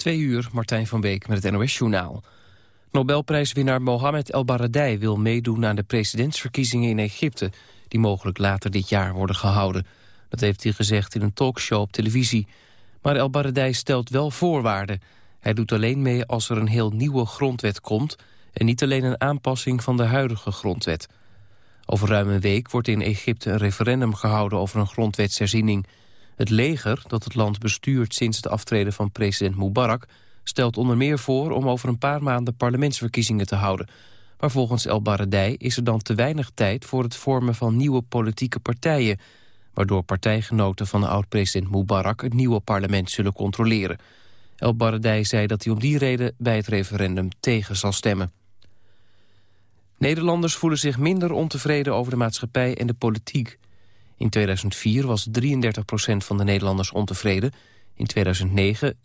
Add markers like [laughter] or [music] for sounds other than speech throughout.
Twee uur, Martijn van Beek met het NOS-journaal. Nobelprijswinnaar Mohamed El Baradei wil meedoen aan de presidentsverkiezingen in Egypte... die mogelijk later dit jaar worden gehouden. Dat heeft hij gezegd in een talkshow op televisie. Maar El Baradei stelt wel voorwaarden. Hij doet alleen mee als er een heel nieuwe grondwet komt... en niet alleen een aanpassing van de huidige grondwet. Over ruim een week wordt in Egypte een referendum gehouden over een grondwetsherziening... Het leger, dat het land bestuurt sinds de aftreden van president Mubarak... stelt onder meer voor om over een paar maanden parlementsverkiezingen te houden. Maar volgens El Baradei is er dan te weinig tijd voor het vormen van nieuwe politieke partijen... waardoor partijgenoten van de oud-president Mubarak het nieuwe parlement zullen controleren. El Baradei zei dat hij om die reden bij het referendum tegen zal stemmen. Nederlanders voelen zich minder ontevreden over de maatschappij en de politiek. In 2004 was 33% van de Nederlanders ontevreden. In 2009 26%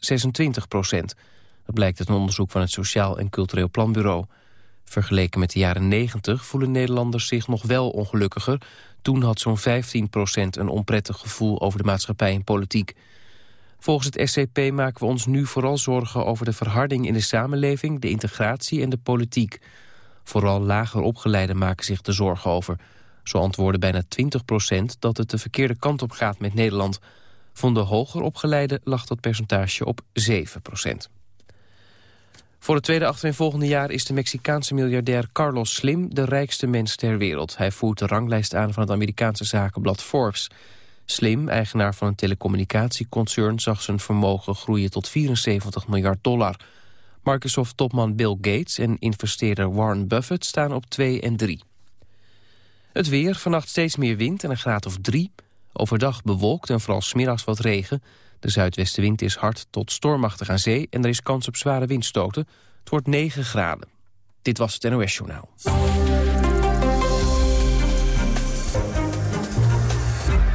Dat blijkt uit een onderzoek van het Sociaal en Cultureel Planbureau. Vergeleken met de jaren 90 voelen Nederlanders zich nog wel ongelukkiger. Toen had zo'n 15% een onprettig gevoel over de maatschappij en politiek. Volgens het SCP maken we ons nu vooral zorgen over de verharding in de samenleving, de integratie en de politiek. Vooral lager opgeleiden maken zich de zorgen over. Zo antwoordde bijna 20 procent dat het de verkeerde kant op gaat met Nederland. Van de hoger opgeleide lag dat percentage op 7 procent. Voor het tweede achtereenvolgende jaar is de Mexicaanse miljardair Carlos Slim de rijkste mens ter wereld. Hij voert de ranglijst aan van het Amerikaanse zakenblad Forbes. Slim, eigenaar van een telecommunicatieconcern, zag zijn vermogen groeien tot 74 miljard dollar. Microsoft-topman Bill Gates en investeerder Warren Buffett staan op 2 en 3. Het weer, vannacht steeds meer wind en een graad of drie. Overdag bewolkt en vooral smiddags wat regen. De zuidwestenwind is hard tot stormachtig aan zee... en er is kans op zware windstoten. Het wordt 9 graden. Dit was het NOS Journaal.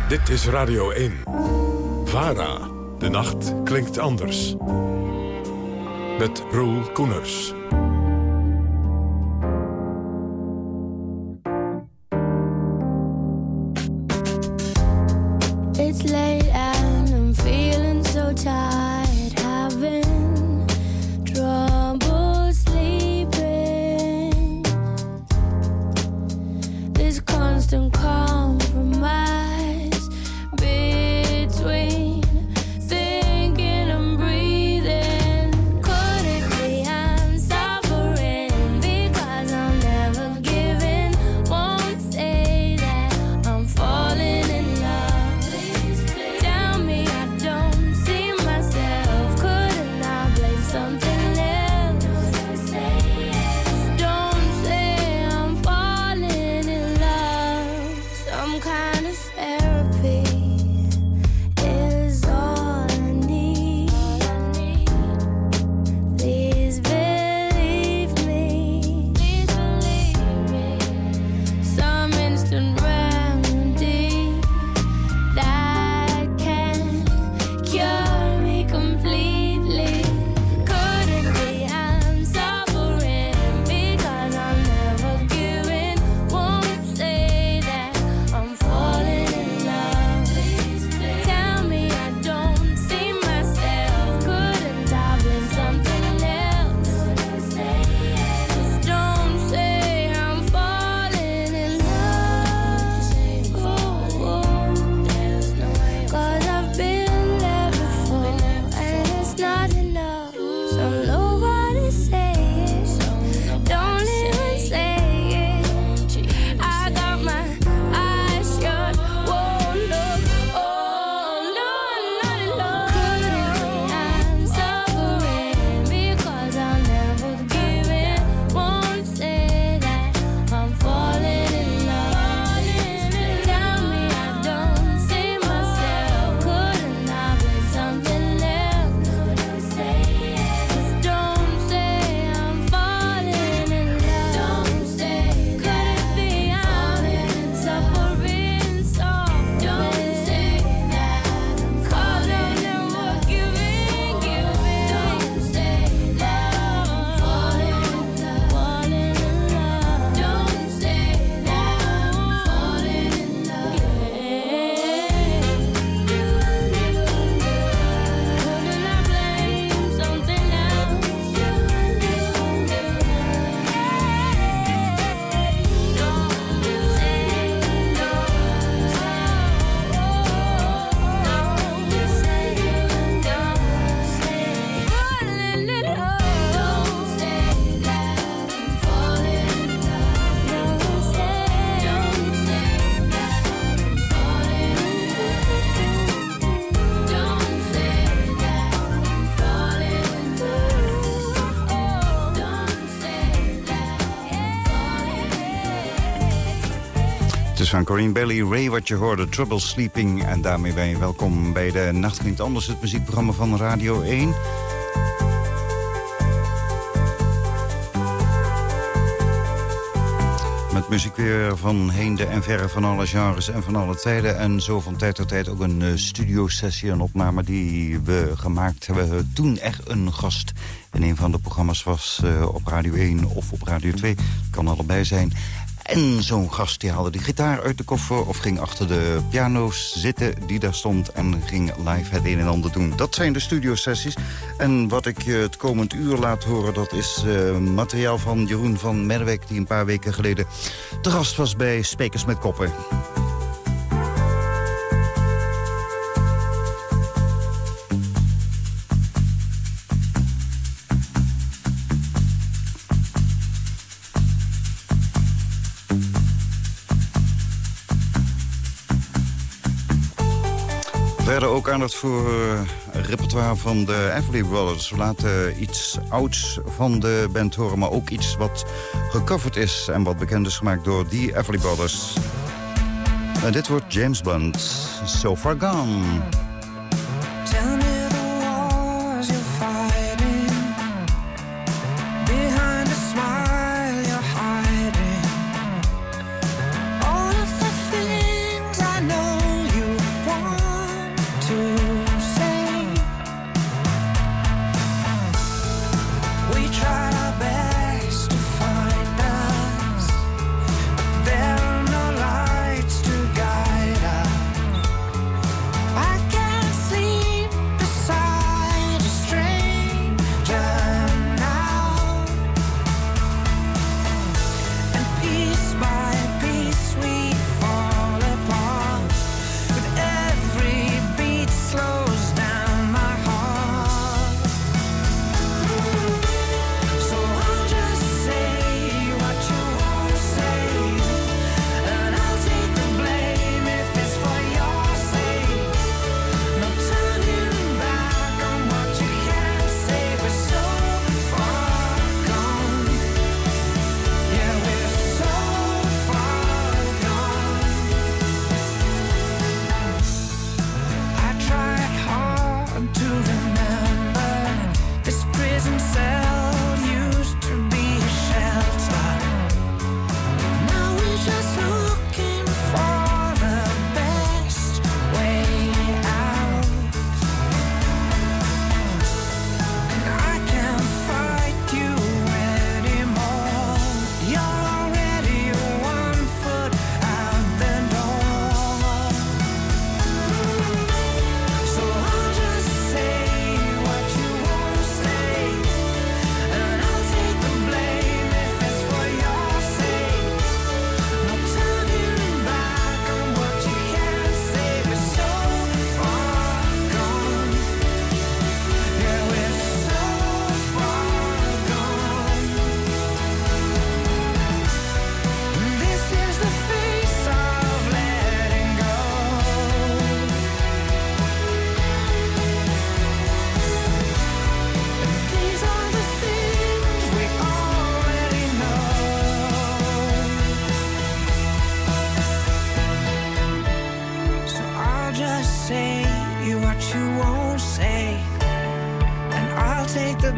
Dit is Radio 1. VARA. De nacht klinkt anders. Met Roel Koeners. time. Van Corinne Bailey, Ray wat je hoorde, Trouble Sleeping. En daarmee ben je welkom bij de Nacht Klinkt Anders, het muziekprogramma van Radio 1. Met muziek weer van heende en verre van alle genres en van alle tijden. En zo van tijd tot tijd ook een uh, studiosessie, een opname die we gemaakt hebben. Toen echt een gast in een van de programma's was uh, op Radio 1 of op Radio 2. Kan allebei zijn. En zo'n gast die haalde die gitaar uit de koffer... of ging achter de piano's zitten die daar stond... en ging live het een en ander doen. Dat zijn de studiosessies. En wat ik het komend uur laat horen... dat is uh, materiaal van Jeroen van Merwijk... die een paar weken geleden te gast was bij Spekers met Koppen. Ook aandacht voor uh, repertoire van de Everly Brothers. We laten iets ouds van de band horen, maar ook iets wat gecoverd is... en wat bekend is gemaakt door die Everly Brothers. En dit wordt James Blunt, So Far Gone.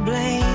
blame.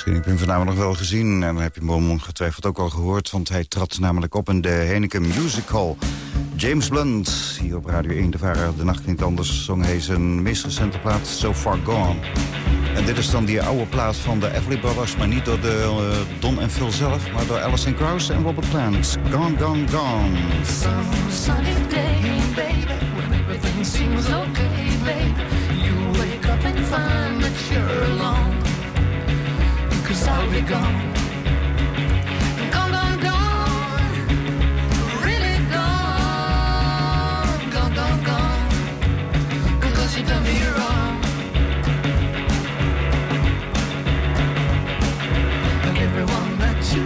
Misschien heb je hem vanavond nog wel gezien. En dan heb je hem ongetwijfeld ook al gehoord. Want hij trad namelijk op in de Heineken Music Hall. James Blunt, hier op Radio 1 de Varen. De nacht niet anders, zong hij zijn meest recente plaat So Far Gone. En dit is dan die oude plaat van de Everly Brothers... maar niet door de, uh, Don en Phil zelf... maar door Alison Krauss en Robert Plant. Gone, gone, gone. Sunny day, gone. Gone, gone. Really gone. Gone, gone, gone. Cause you me wrong. Everyone that you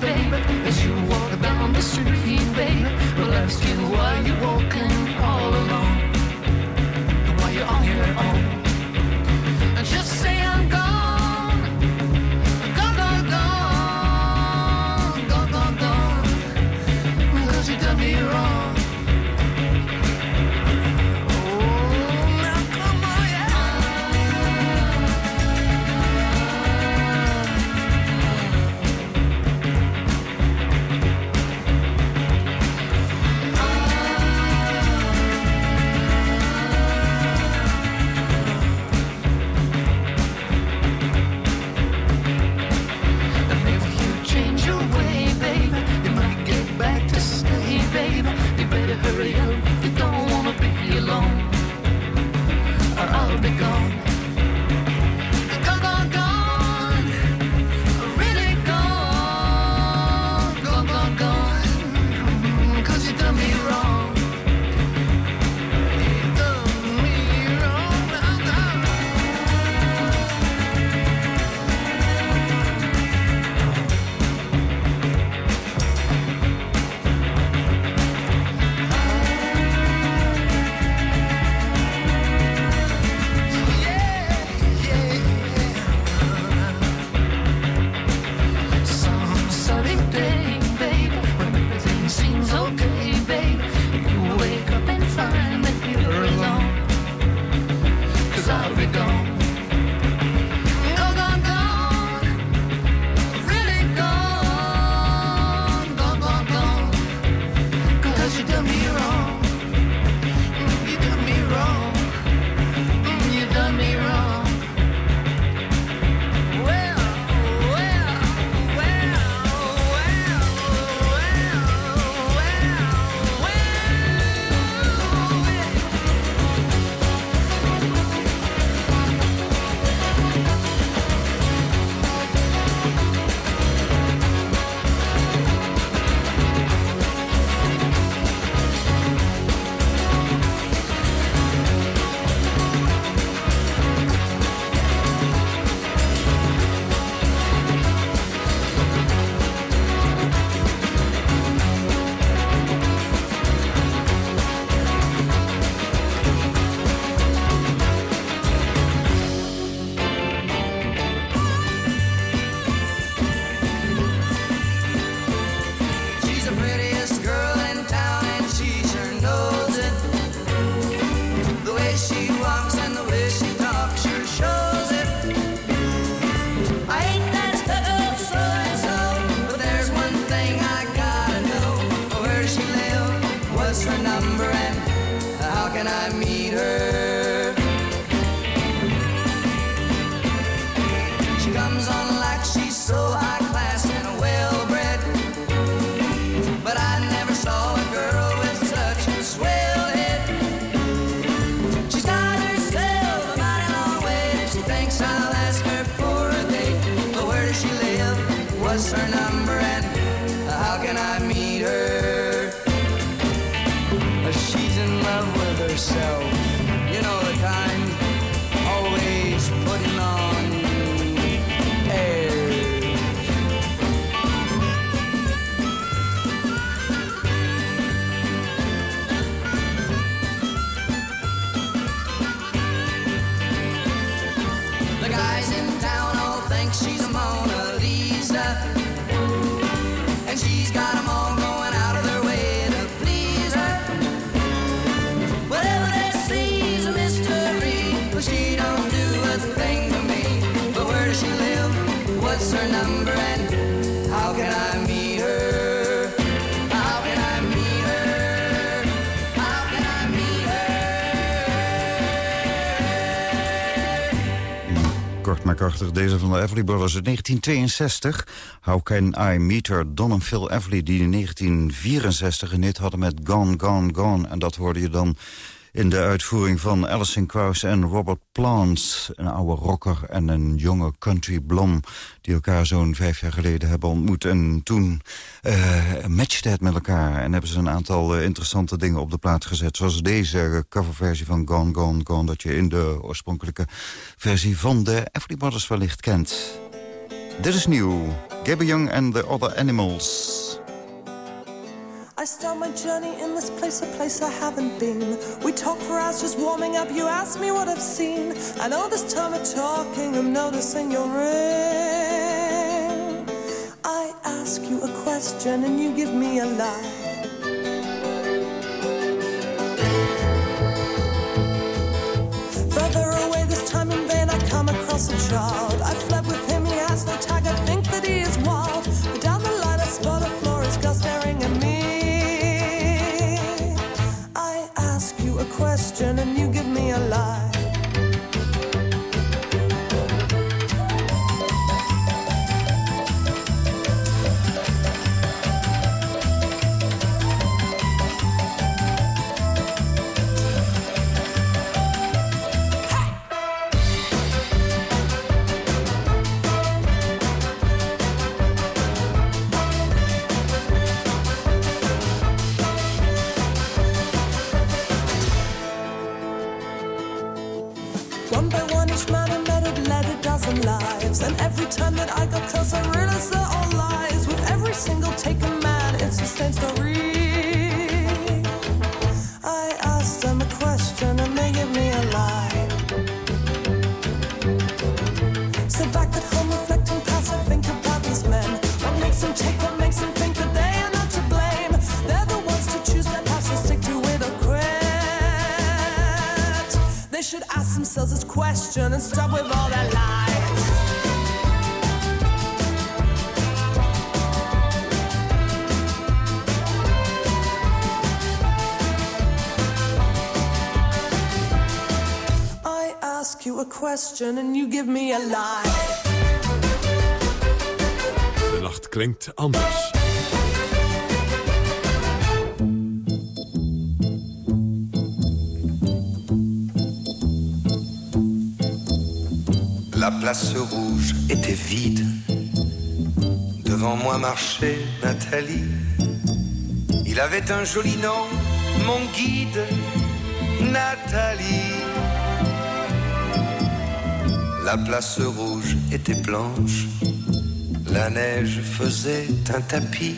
babe, as you walk down the street, babe, will ask you why you won't. Maar krachtig. Deze van de Everly Brothers uit 1962. How Can I Meet Her? Don en Phil Everly die in 1964 een hit hadden met Gone, Gone, Gone. En dat hoorde je dan in de uitvoering van Alison Krauss en Robert Plant. Een oude rocker en een jonge country blom... die elkaar zo'n vijf jaar geleden hebben ontmoet. En toen uh, matchte het met elkaar. En hebben ze een aantal uh, interessante dingen op de plaat gezet. Zoals deze coverversie van Gone, Gone, Gone... dat je in de oorspronkelijke versie van de Everly Brothers wellicht kent. Dit is nieuw. Gabby Young and the Other Animals. I start my journey in this place, a place I haven't been. We talk for hours just warming up. You ask me what I've seen. And all this time of talking, I'm noticing your ring. I ask you a question and you give me a lie. Further away this time in vain, I come across a child. Question and you give me a lie. De nacht klinkt anders. La place rouge était vide. Devant moi marchait Nathalie. Il avait un joli nom, mon guide, Nathalie. La place rouge était blanche. La neige faisait un tapis.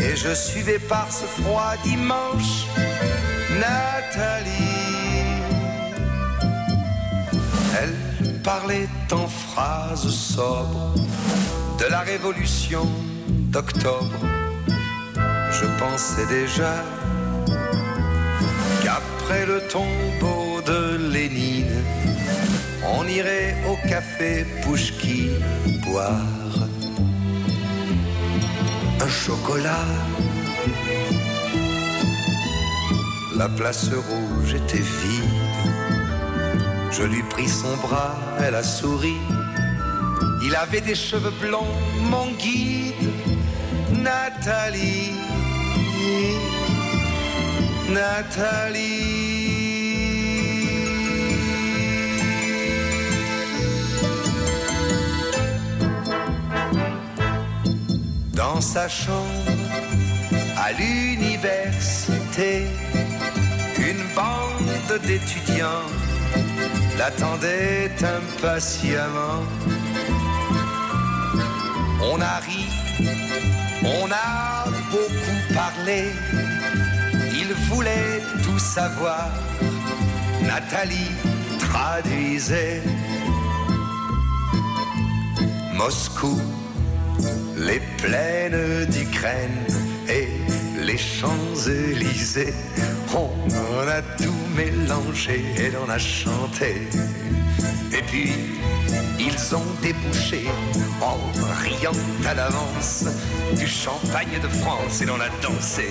Et je suivais par ce froid dimanche Nathalie. Elle parlait en phrases sobres de la révolution d'octobre. Je pensais déjà qu'après le tombeau de Lénine, on irait au café Pouchki boire un chocolat. La place rouge était vide. Je lui pris son bras, elle a souri. Il avait des cheveux blonds, mon guide, Nathalie. Nathalie. Dans sa chambre, à l'université, une bande d'étudiants l'attendait impatiemment. On a ri, on a beaucoup parlé, il voulait tout savoir. Nathalie traduisait Moscou, les plaines d'Ukraine et les Champs-Élysées. On a tout mélangé et l'on a chanté. Et puis, ils ont débouché en riant à l'avance du champagne de France et l'on a dansé.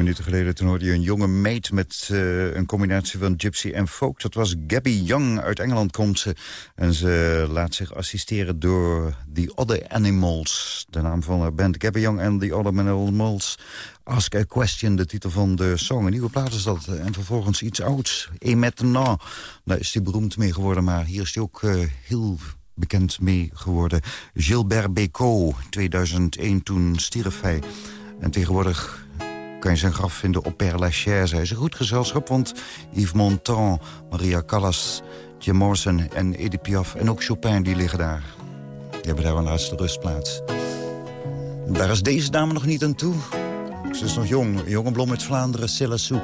Minuten geleden toen hoorde je een jonge meid met eh, een combinatie van gypsy en folk. Dat was Gabby Young. Uit Engeland komt ze. En ze laat zich assisteren door The Other Animals. De naam van haar band Gabby Young en The Other Animals. Ask a Question, de titel van de song. Een nieuwe plaat is dat. En vervolgens iets ouds. Et maintenant. Daar is hij beroemd mee geworden. Maar hier is hij ook eh, heel bekend mee geworden. Gilbert Bécaud. 2001, toen stierf hij. En tegenwoordig kan je zijn graf vinden op Père Lachaise. Hij is een goed gezelschap, want Yves Montand, Maria Callas... Jim Morrison en Edith Piaf en ook Chopin, die liggen daar. Die hebben daar een laatste rustplaats. Daar is deze dame nog niet aan toe. Ze is nog jong, jonge blom uit Vlaanderen, Cilla Sou.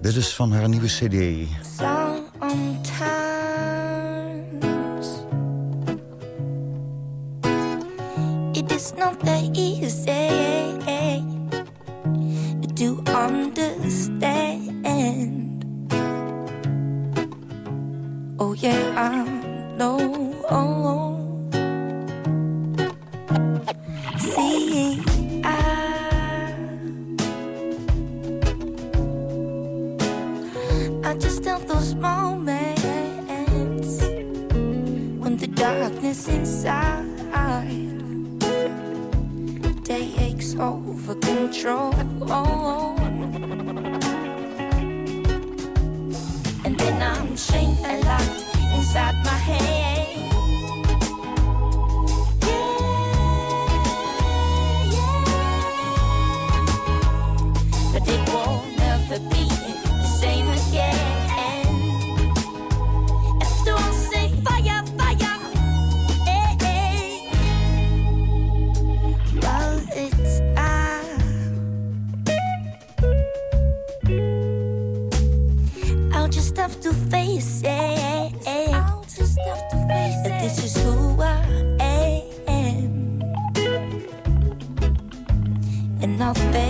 Dit is van haar nieuwe cd. It is not that easy to understand. Oh yeah, I know. See, over control. And then I'm chained and locked inside my head. Nothing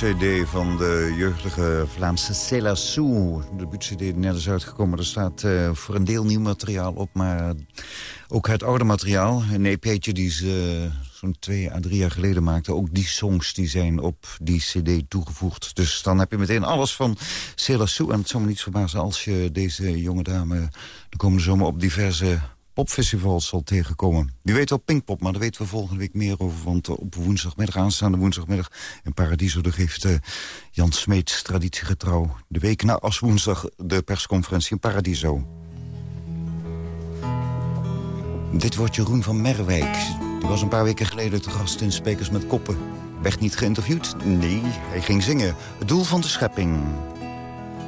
debuut-cd van de jeugdige Vlaamse Céla Sou. De debuut-cd net is uitgekomen. Er staat uh, voor een deel nieuw materiaal op, maar ook het oude materiaal. Een EP'tje die ze uh, zo'n twee à drie jaar geleden maakte. Ook die songs die zijn op die cd toegevoegd. Dus dan heb je meteen alles van Céla Sou. En het zou me niet verbazen als je deze jonge dame de komende zomer op diverse popfestivals zal tegenkomen. Wie weet wel Pinkpop, maar daar weten we volgende week meer over. Want op woensdagmiddag, aanstaande woensdagmiddag in Paradiso... daar geeft uh, Jan Smeets traditiegetrouw de week na als woensdag... de persconferentie in Paradiso. Dit wordt Jeroen van Merwijk. Die was een paar weken geleden te gast in Spekers met Koppen. Werd niet geïnterviewd? Nee, hij ging zingen. Het doel van de schepping.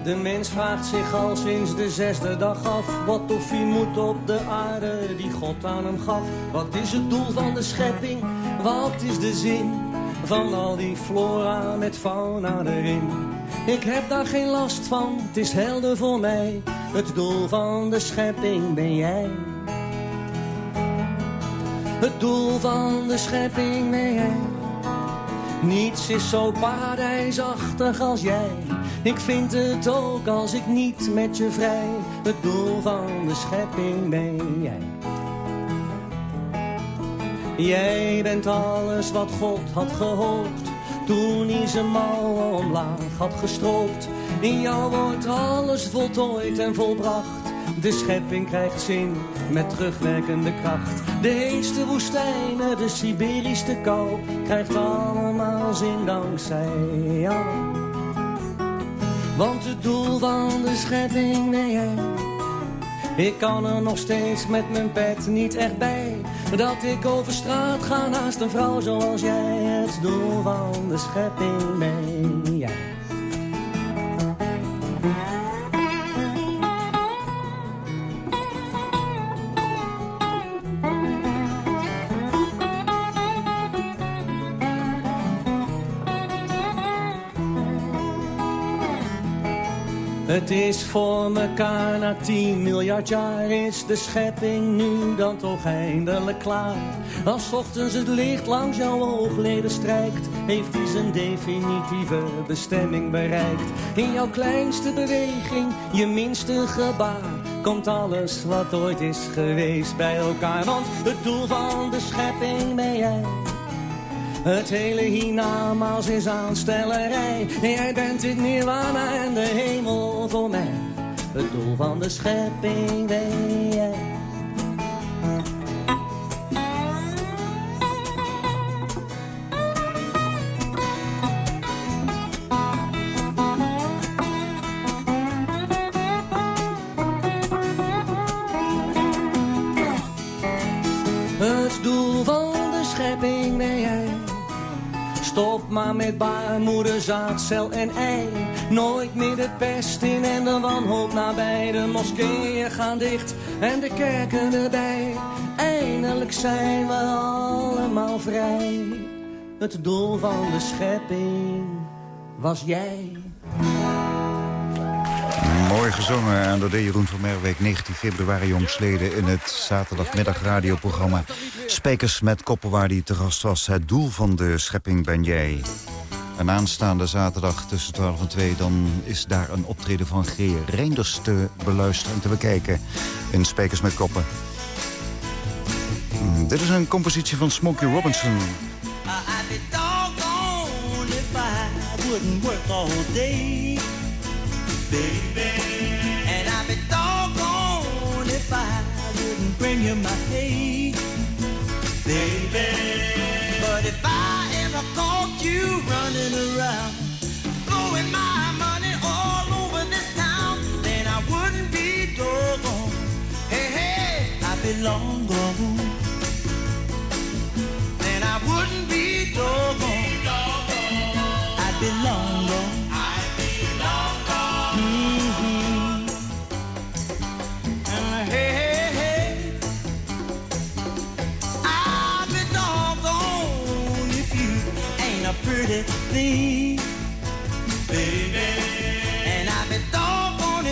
De mens vraagt zich al sinds de zesde dag af Wat of hij moet op de aarde die God aan hem gaf Wat is het doel van de schepping? Wat is de zin van al die flora met fauna erin? Ik heb daar geen last van, het is helder voor mij Het doel van de schepping ben jij Het doel van de schepping ben jij Niets is zo paradijsachtig als jij ik vind het ook als ik niet met je vrij. Het doel van de schepping ben jij. Jij bent alles wat God had gehoopt. Toen hij zijn mouwen omlaag had gestroopt. In jou wordt alles voltooid en volbracht. De schepping krijgt zin met terugwerkende kracht. De heetste woestijnen, de Siberische kou. Krijgt allemaal zin dankzij jou. Want het doel van de schepping ben jij. Ik kan er nog steeds met mijn pet niet echt bij. Dat ik over straat ga naast een vrouw zoals jij. Het doel van de schepping ben Het is voor mekaar na 10 miljard jaar is de schepping nu dan toch eindelijk klaar. Als ochtends het licht langs jouw oogleden strijkt, heeft hij zijn definitieve bestemming bereikt. In jouw kleinste beweging, je minste gebaar, komt alles wat ooit is geweest bij elkaar. Want het doel van de schepping ben jij. Het hele hiernamaals is aanstellerij. Jij bent het nirwana en de hemel voor mij. Het doel van de schepping ben jij. Maar met baarmoeder, zaadcel en ei. Nooit meer de pest in en de wanhoop nabij. De moskeeën gaan dicht en de kerken erbij. Eindelijk zijn we allemaal vrij. Het doel van de schepping was jij. Mooi gezongen en door de Jeroen van Merweek 19 februari jongsleden in het zaterdagmiddagradioprogramma Spijkers met Koppen waar hij te gast was. Het doel van de schepping ben jij. En aanstaande zaterdag tussen 12 en 2 dan is daar een optreden van G. Reinders te beluisteren en te bekijken in Spijkers met Koppen. Hmm, dit is een compositie van Smokey Robinson. Baby. And I'd be doggone if I wouldn't bring you my baby. But if I ever caught you running around, blowing my money all over this town, then I wouldn't be doggone. Hey, hey, I'd be long gone. Then I wouldn't be doggone. I'd be long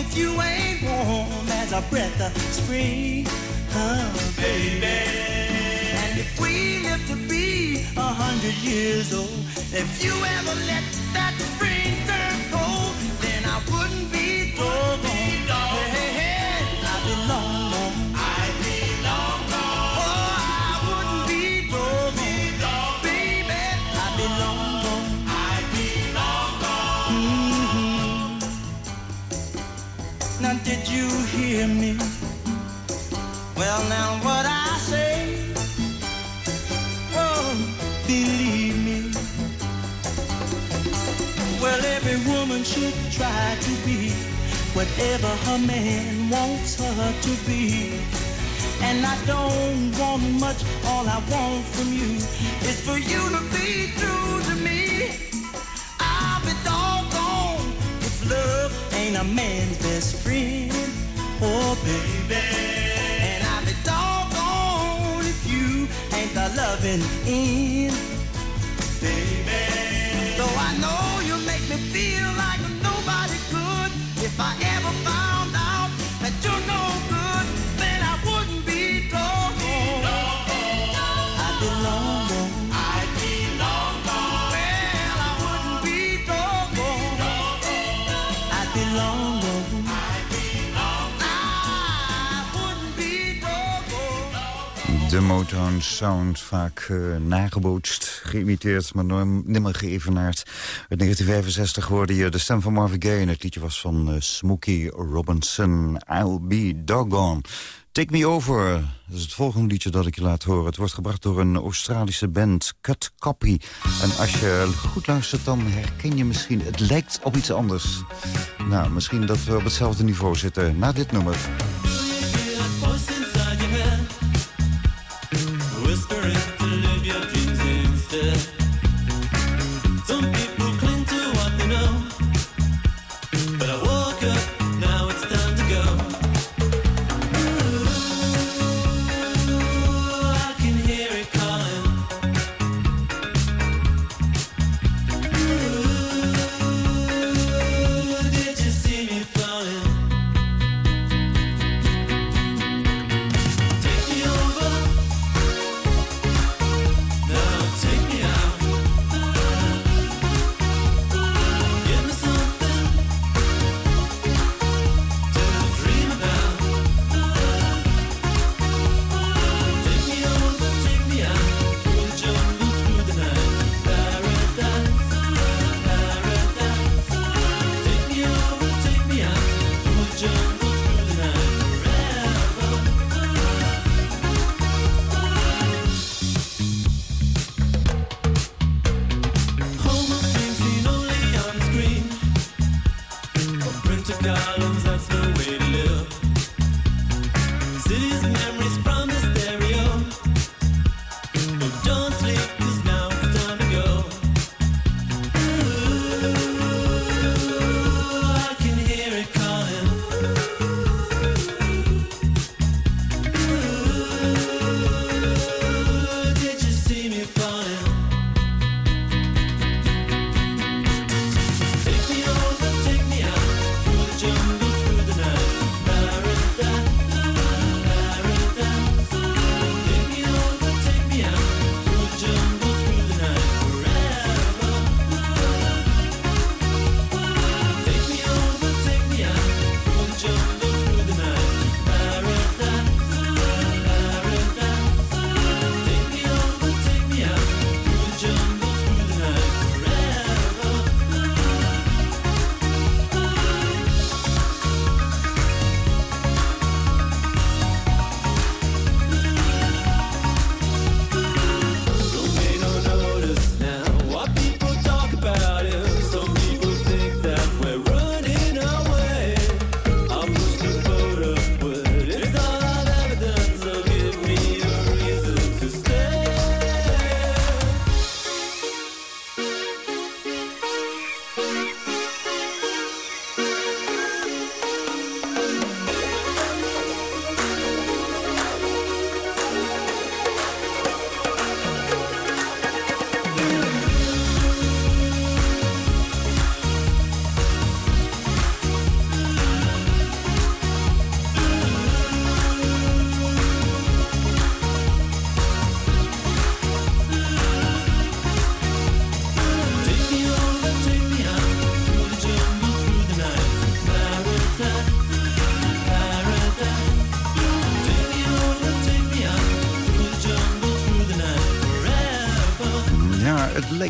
if you ain't warm as a breath of spring, oh, baby. And if we live to be a hundred years old, if you ever let that spring turn cold, then I wouldn't be doggone. Hey, hear me? Well, now what I say, oh, believe me. Well, every woman should try to be whatever her man wants her to be. And I don't want much, all I want from you is for you to be true to me. I'll be doggone if love ain't a man's best friend. Oh, baby. And I'll be doggone if you ain't the loving end. Baby. Though I know you make me feel like nobody could. If I ever found out that you're no De Motown Sound, vaak eh, nagebootst, geïmiteerd, maar nimmer geëvenaard. Uit 1965 hoorde je de stem van Marvin Gaye... en het liedje was van eh, Smokey Robinson, I'll Be Doggone. Take Me Over, dat is het volgende liedje dat ik je laat horen. Het wordt gebracht door een Australische band, Cut Copy. En als je goed luistert, dan herken je misschien... het lijkt op iets anders. Nou, misschien dat we op hetzelfde niveau zitten na dit nummer.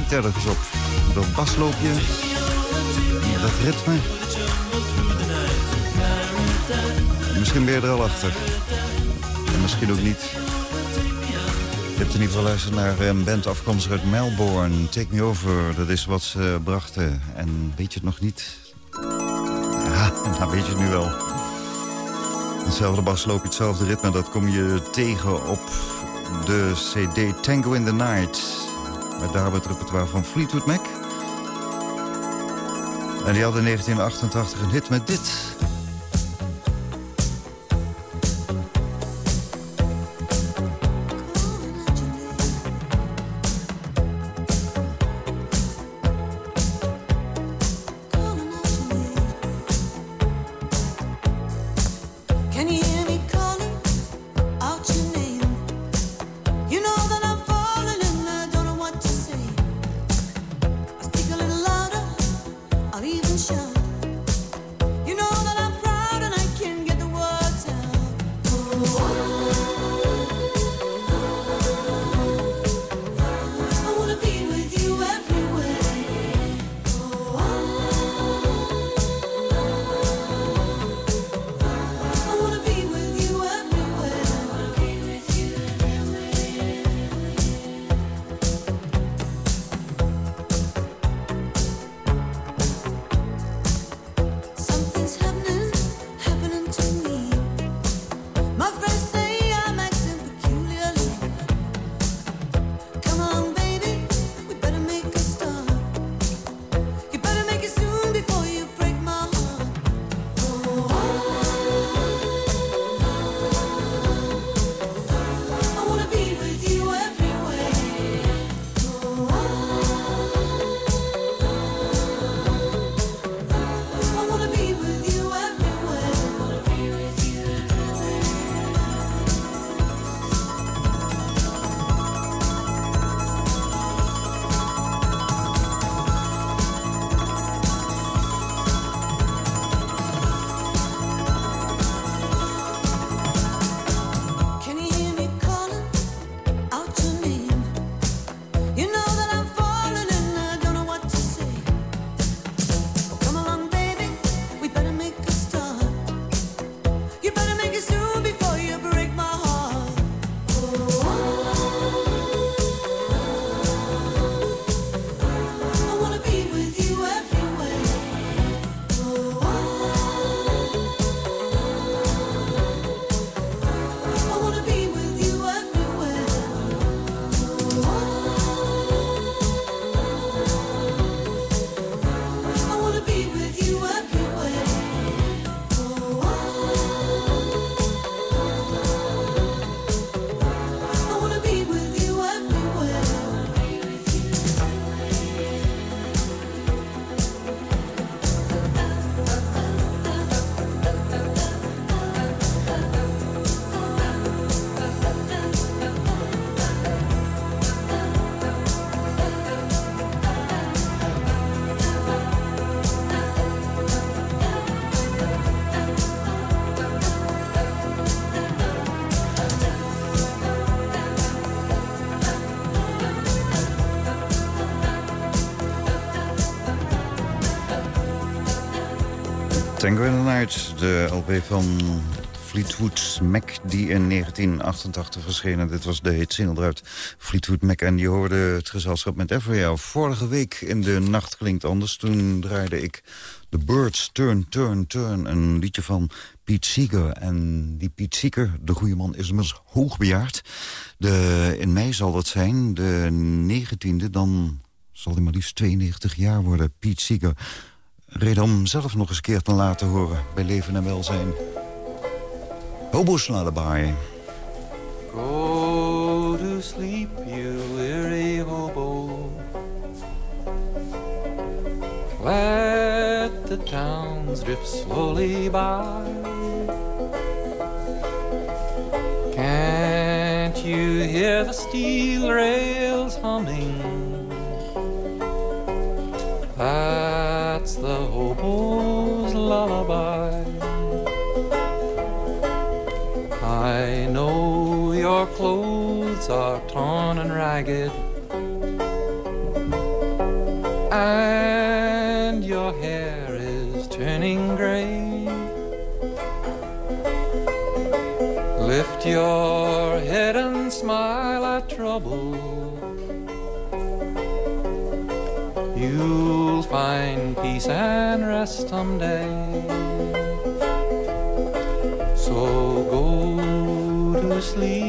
Lijkt ergens op. Dat basloopje, dat ritme. Misschien ben je er al achter. En misschien ook niet. Je hebt in ieder geval geluisterd naar een band afkomstig uit Melbourne. Take Me Over, dat is wat ze brachten. En weet je het nog niet? Ja, [laughs] nou weet je het nu wel. Hetzelfde basloopje, hetzelfde ritme, dat kom je tegen op de cd Tango in the Night. Met daar het repertoire van Fleetwood Mac. En die had in 1988 een hit met dit. De LP van Fleetwood Mac... die in 1988 verscheen. En dit was de hit single eruit. Fleetwood Mac en die hoorde het gezelschap met Every Vorige week in de Nacht Klinkt Anders. Toen draaide ik The Birds Turn, Turn, Turn. Een liedje van Pete Seeger. En die Pete Seeger, de goede man, is inmiddels hoogbejaard. De, in mei zal dat zijn, de 19e. Dan zal hij maar liefst 92 jaar worden, Pete Seeger... Reden om zelf nog eens een keer te laten horen bij Leven en Welzijn. Hobo's Lullaby. Go to sleep, you weary hobo. Let the towns drift slowly by. Can't you hear the steel rails humming? ragged and your hair is turning gray. Lift your head and smile at trouble. You'll find peace and rest someday. So go to sleep.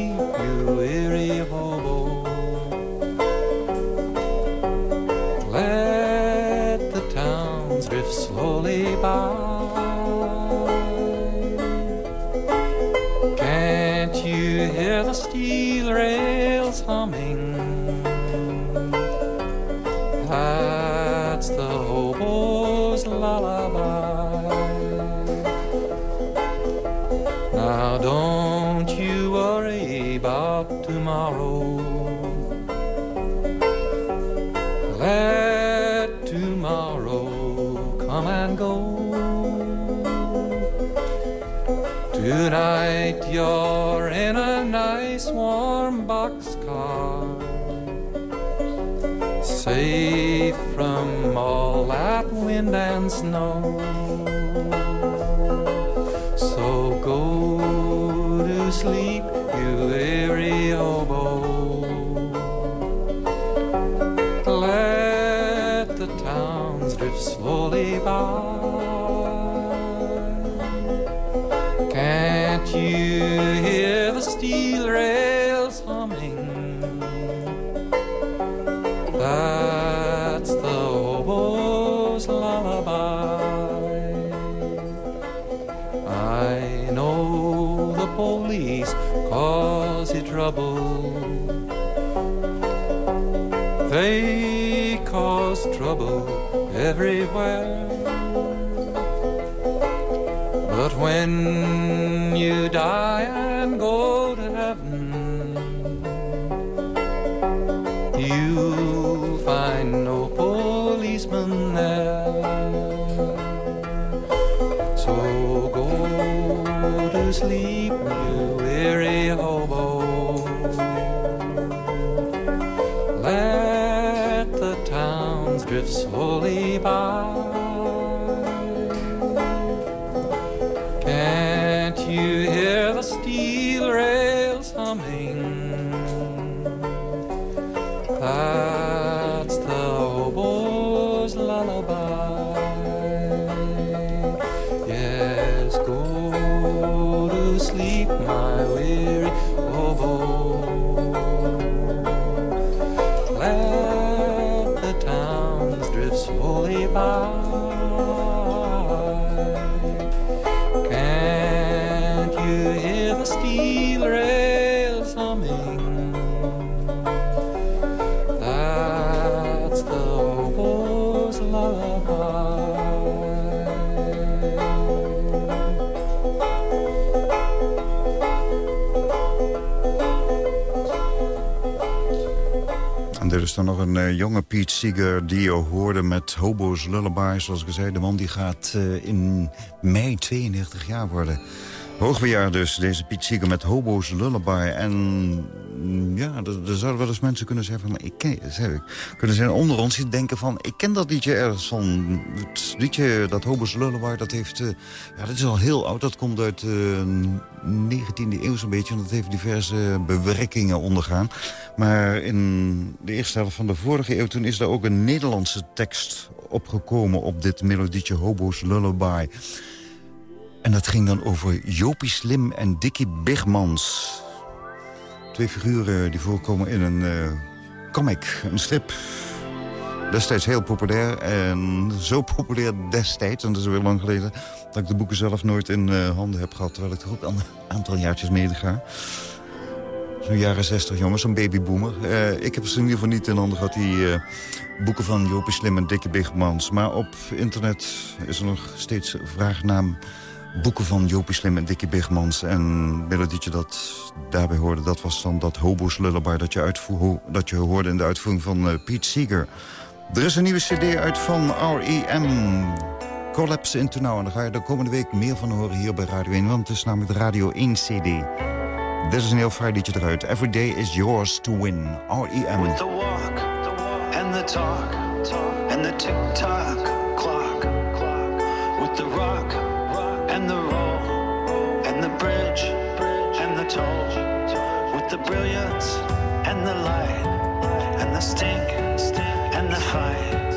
Snow. Dit is dan nog een eh, jonge Pete Seeger die je hoorde met Hobo's Lullaby. Zoals ik zei, de man die gaat eh, in mei 92 jaar worden. Hoogbejaard dus, deze Pete Seeger met Hobo's Lullaby. En ja, er, zouden wel eens mensen kunnen zeggen van... Ik ken, zeg kunnen zijn onder ons die denken van... Ik ken dat liedje ergens van. Het liedje, dat Hobo's Lullaby, dat heeft... eh, ja, dat is al heel oud. Dat komt uit de 19e eeuw zo'n beetje. En dat heeft diverse bewerkingen ondergaan. Maar in de eerste helft van de vorige eeuw... toen is daar ook een Nederlandse tekst opgekomen... op dit melodietje Hobo's Lullaby. En dat ging dan over Jopie Slim en Dickie Bigmans. Figuren die voorkomen in een eh, comic, een strip. Destijds heel populair en zo populair destijds... en dat is weer lang geleden... dat ik de boeken zelf nooit in eh, handen heb gehad... terwijl ik er ook een aantal jaartjes mee ga. Zo'n jaren 60 jongens, zo'n babyboomer. Eh, ik heb ze in ieder geval niet in handen gehad, die eh, boeken van Jopie Slim en Dikke Bigmans. Maar op internet is er nog steeds vraag naar boeken van Jopie Slim en Dickie Bigmans. En melodietje dat daarbij hoorde, dat was dan dat Hobo's Lullaby... dat je, dat je hoorde in de uitvoering van eh, Pete Seeger. Er is een nieuwe cd uit van R.E.M. Collapse into Now. En daar ga je de komende week meer van horen hier bij Radio 1. Want het is namelijk de Radio 1 cd. Dit is een heel fraai liedje eruit. Every day is yours to win. R.E.M. With the walk and the talk and the tick tock clock. With the Mooie and the roll and the bridge and the toll with the brilliance and the light and the stink and the fight.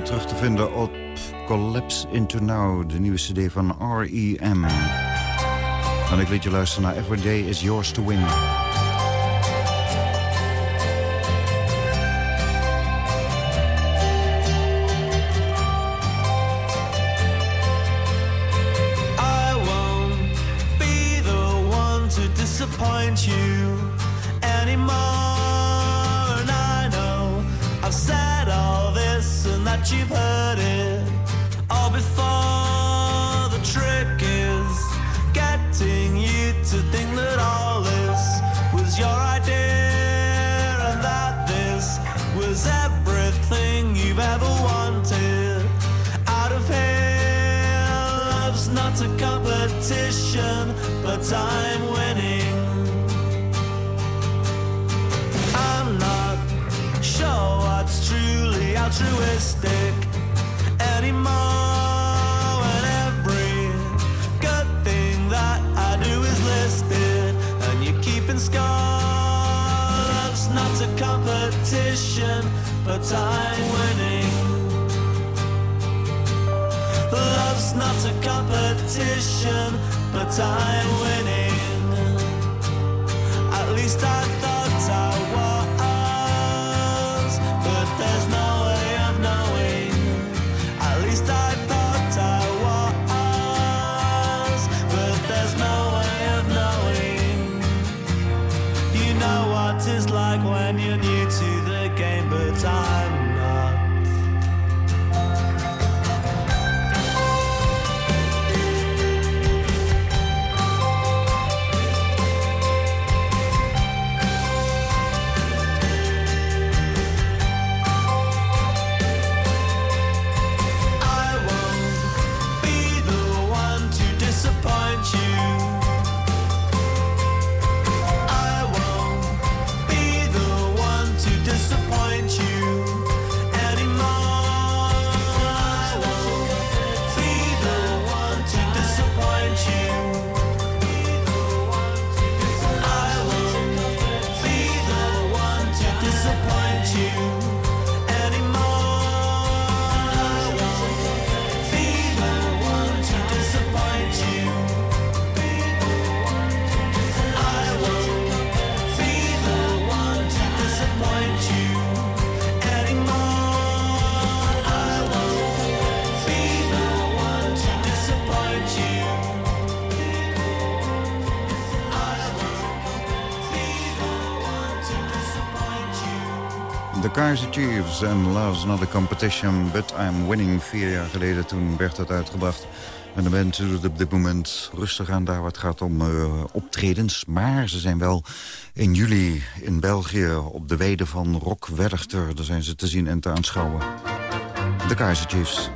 Muziek terug te vinden op Collapse Into Now, de nieuwe cd van R.E.M. En ik liet je luisteren naar Every Day Is Yours To Win. Altruistic anymore. And every good thing that I do is listed, and you're keeping score. Love's not a competition, but I'm winning. Love's not a competition, but I'm winning. Kaiser Chiefs en Love's Not a Competition, But I'm Winning. Vier jaar geleden toen werd dat uitgebracht. En de band doet op dit moment rustig aan daar wat gaat om eh, optredens. Maar ze zijn wel in juli in België op de weide van Rock Werchter. Daar zijn ze te zien en te aanschouwen. De Kaiser Chiefs.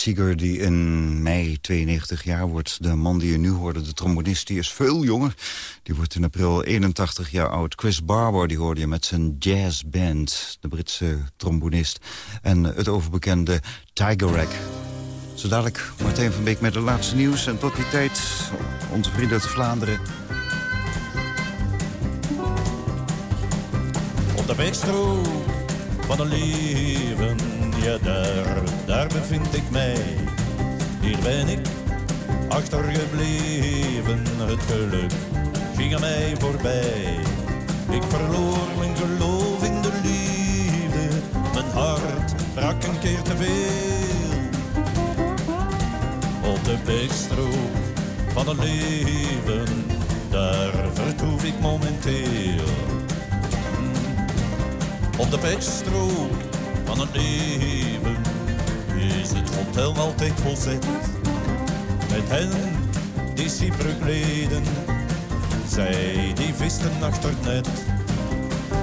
Seeger, die in mei 92 jaar wordt. De man die je nu hoorde, de trombonist, die is veel jonger. Die wordt in april 81 jaar oud. Chris Barber, die hoorde je met zijn jazzband. De Britse trombonist. En het overbekende Tiger Rack. Zo dadelijk Martijn van Beek met de laatste nieuws. En tot die tijd, onze vrienden uit Vlaanderen. Op de wegstrook van een leven, ja daar, daar bevind ik mij. Hier ben ik achtergebleven, het geluk ging aan mij voorbij. Ik verloor mijn geloof in de liefde, mijn hart brak een keer te veel. Op de wegstrook van een leven, daar vertoef ik momenteel. Op de wegstrook van een leven is het hotel altijd volzet. Met hen die cyberkleden, zij die visten achter het net.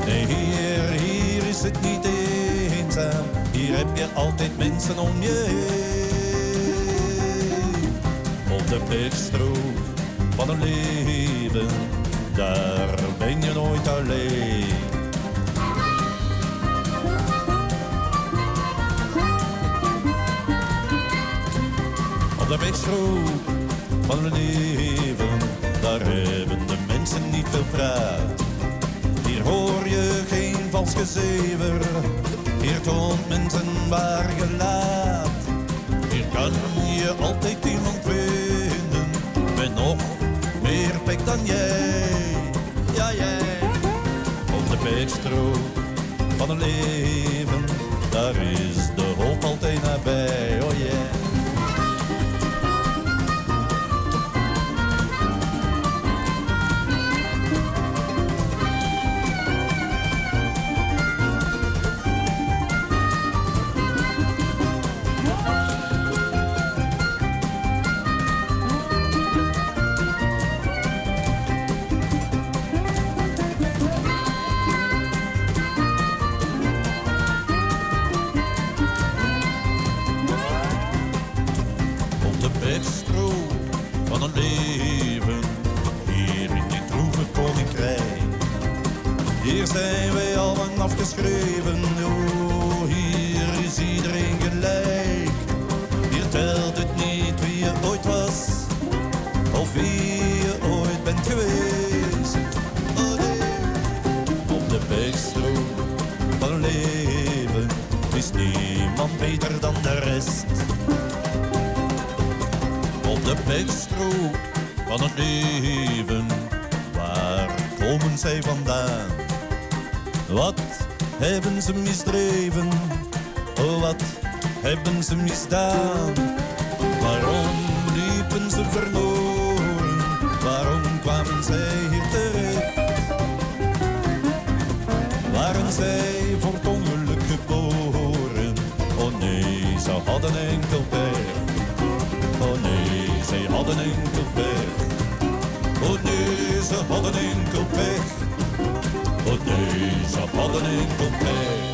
Nee, hier, hier is het niet eenzaam, hier heb je altijd mensen om je heen. Op de wegstrook van een leven, daar ben je nooit alleen. De wegstrook van een leven, daar hebben de mensen niet veel praat. Hier hoor je geen vals gezever, hier toont mensen waar gelaat. Hier kan je altijd iemand vinden, met nog meer pek dan jij. Ja, jij. Op de wegstrook van een leven, daar is de hoop altijd nabij. Oh yeah. Ze? Waarom liepen ze verloren? Waarom kwamen zij hier terecht? Waren zij voor het ongeluk geboren? Oh nee, ze hadden enkel pech. Oh nee, zij hadden enkel pech. Oh nee, ze hadden enkel pech. Oh nee, ze hadden enkel pech.